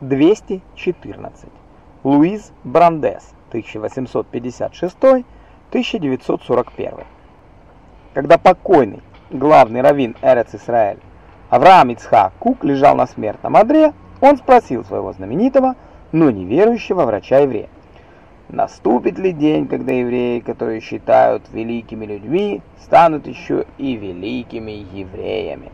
214. Луиз Брандес, 1856-1941. Когда покойный главный раввин Эрец-Исраэль Авраам Ицхак Кук лежал на смертном одре, он спросил своего знаменитого, но неверующего врача-еврея, Наступит ли день, когда евреи, которые считают великими людьми, станут еще и великими евреями?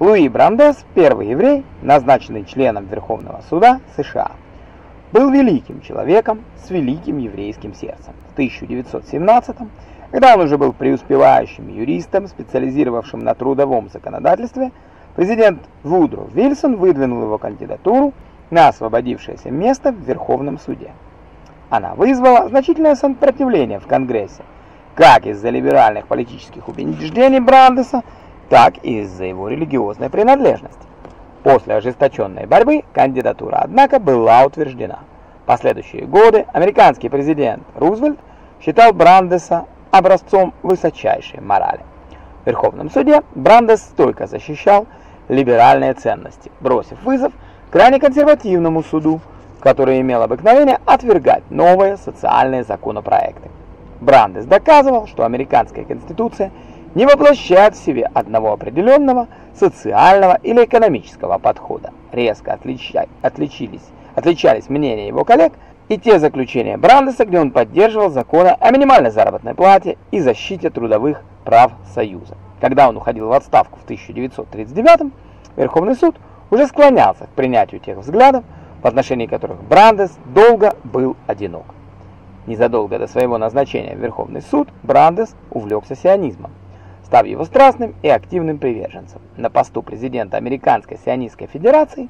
Луи Брандес, первый еврей, назначенный членом Верховного суда США, был великим человеком с великим еврейским сердцем. В 1917 когда он уже был преуспевающим юристом, специализировавшим на трудовом законодательстве, президент Вудро Вильсон выдвинул его кандидатуру на освободившееся место в Верховном суде. Она вызвала значительное сопротивление в Конгрессе, как из-за либеральных политических убеждений Брандеса, так и из-за его религиозной принадлежности. После ожесточенной борьбы кандидатура, однако, была утверждена. Последующие годы американский президент Рузвельт считал Брандеса образцом высочайшей морали. В Верховном суде Брандес стойко защищал либеральные ценности, бросив вызов крайне консервативному суду, который имел обыкновение отвергать новые социальные законопроекты. Брандес доказывал, что американская конституция не воплощает в себе одного определенного социального или экономического подхода. Резко отлича... отличились, отличались мнения его коллег и те заключения Брандеса, где он поддерживал законы о минимальной заработной плате и защите трудовых прав Союза. Когда он уходил в отставку в 1939 Верховный суд уже склонялся к принятию тех взглядов, в отношении которых Брандес долго был одинок. Незадолго до своего назначения в Верховный суд Брандес увлекся сионизмом, став его страстным и активным приверженцем. На посту президента Американской сионистской федерации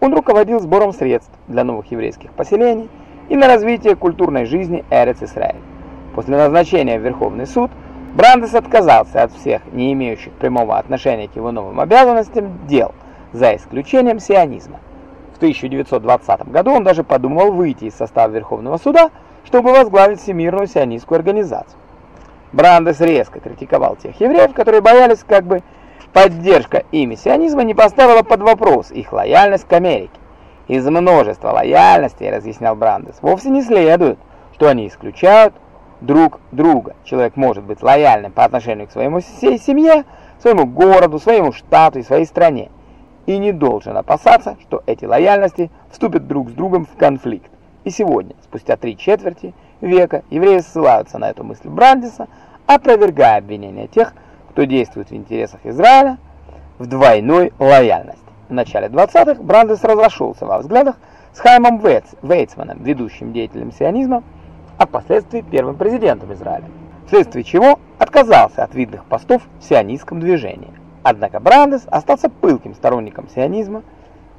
он руководил сбором средств для новых еврейских поселений и на развитие культурной жизни Эрец-Исраэль. После назначения в Верховный суд Брандес отказался от всех не имеющих прямого отношения к его новым обязанностям дел, за исключением сионизма. В 1920 году он даже подумал выйти из состава Верховного суда, чтобы возглавить Всемирную сионистскую организацию. Брандес резко критиковал тех евреев, которые боялись, как бы поддержка ими сионизма не поставила под вопрос их лояльность к Америке. Из множества лояльностей, разъяснял Брандес, вовсе не следует, что они исключают друг друга. Человек может быть лояльным по отношению к своему всей семье, своему городу, своему штату и своей стране и не должен опасаться, что эти лояльности вступят друг с другом в конфликт. И сегодня, спустя три четверти века, евреи ссылаются на эту мысль Брандиса, опровергая обвинения тех, кто действует в интересах Израиля в двойной лояльности. В начале 20-х Брандис разошелся во взглядах с Хаймом Вейц, Вейцманом, ведущим деятелем сионизма, а впоследствии первым президентом Израиля, вследствие чего отказался от видных постов в сионистском движении. Однако Брандес остался пылким сторонником сионизма.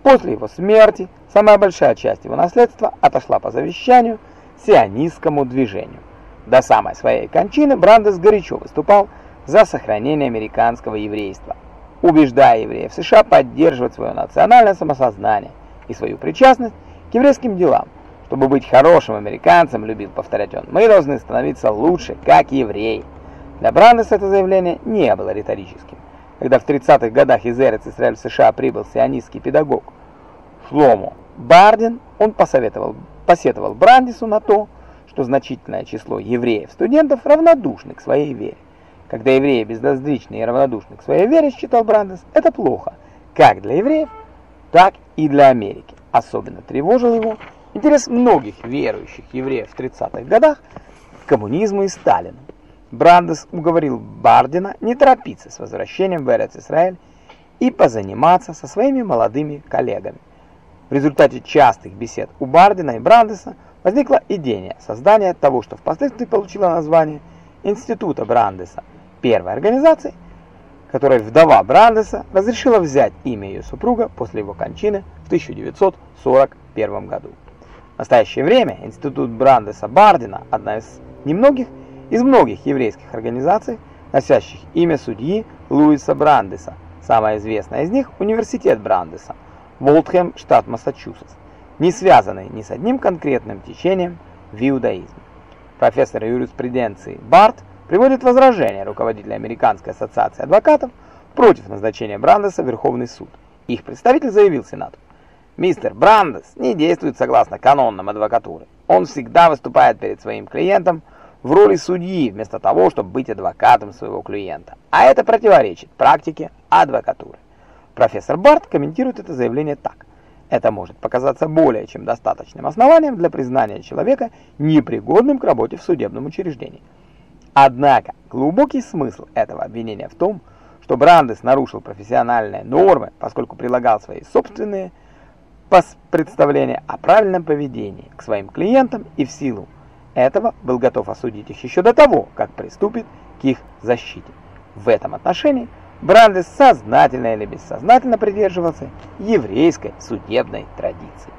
После его смерти самая большая часть его наследства отошла по завещанию сионистскому движению. До самой своей кончины Брандес горячо выступал за сохранение американского еврейства, убеждая евреев США поддерживать свое национальное самосознание и свою причастность к еврейским делам. Чтобы быть хорошим американцем, любил повторять он, мы должны становиться лучше, как евреи. Для Брандеса это заявление не было риторическим. Когда в 30-х годах из Эрец-Исраэль в США прибыл сионистский педагог Шлому Бардин, он посоветовал, посетовал Брандису на то, что значительное число евреев-студентов равнодушны к своей вере. Когда евреи безразличны и равнодушны к своей вере, считал Брандис, это плохо, как для евреев, так и для Америки. Особенно тревожил его интерес многих верующих евреев в 30-х годах к коммунизму и Сталину. Брандес уговорил Бардина не торопиться с возвращением в Эрец-Исраэль и позаниматься со своими молодыми коллегами. В результате частых бесед у Бардина и Брандеса возникла идея создания того, что впоследствии получило название Института Брандеса, первой организации, которой вдова Брандеса разрешила взять имя ее супруга после его кончины в 1941 году. В настоящее время Институт Брандеса Бардина – одна из немногих из многих еврейских организаций, носящих имя судьи Луиса Брандеса. Самая известная из них – Университет Брандеса, Волтхэм, штат Массачусетс, не связанный ни с одним конкретным течением в иудаизме. Профессор юриспруденции Барт приводит возражение руководителя Американской ассоциации адвокатов против назначения Брандеса в Верховный суд. Их представитель заявил Сенату, Мистер Брандес не действует согласно канонам адвокатуры. Он всегда выступает перед своим клиентом в роли судьи, вместо того, чтобы быть адвокатом своего клиента. А это противоречит практике адвокатуры. Профессор Барт комментирует это заявление так. Это может показаться более чем достаточным основанием для признания человека непригодным к работе в судебном учреждении. Однако глубокий смысл этого обвинения в том, что Брандес нарушил профессиональные нормы, поскольку прилагал свои собственные представление о правильном поведении к своим клиентам и в силу этого был готов осудить их еще до того, как приступит к их защите. В этом отношении Брандес сознательно или бессознательно придерживался еврейской судебной традиции.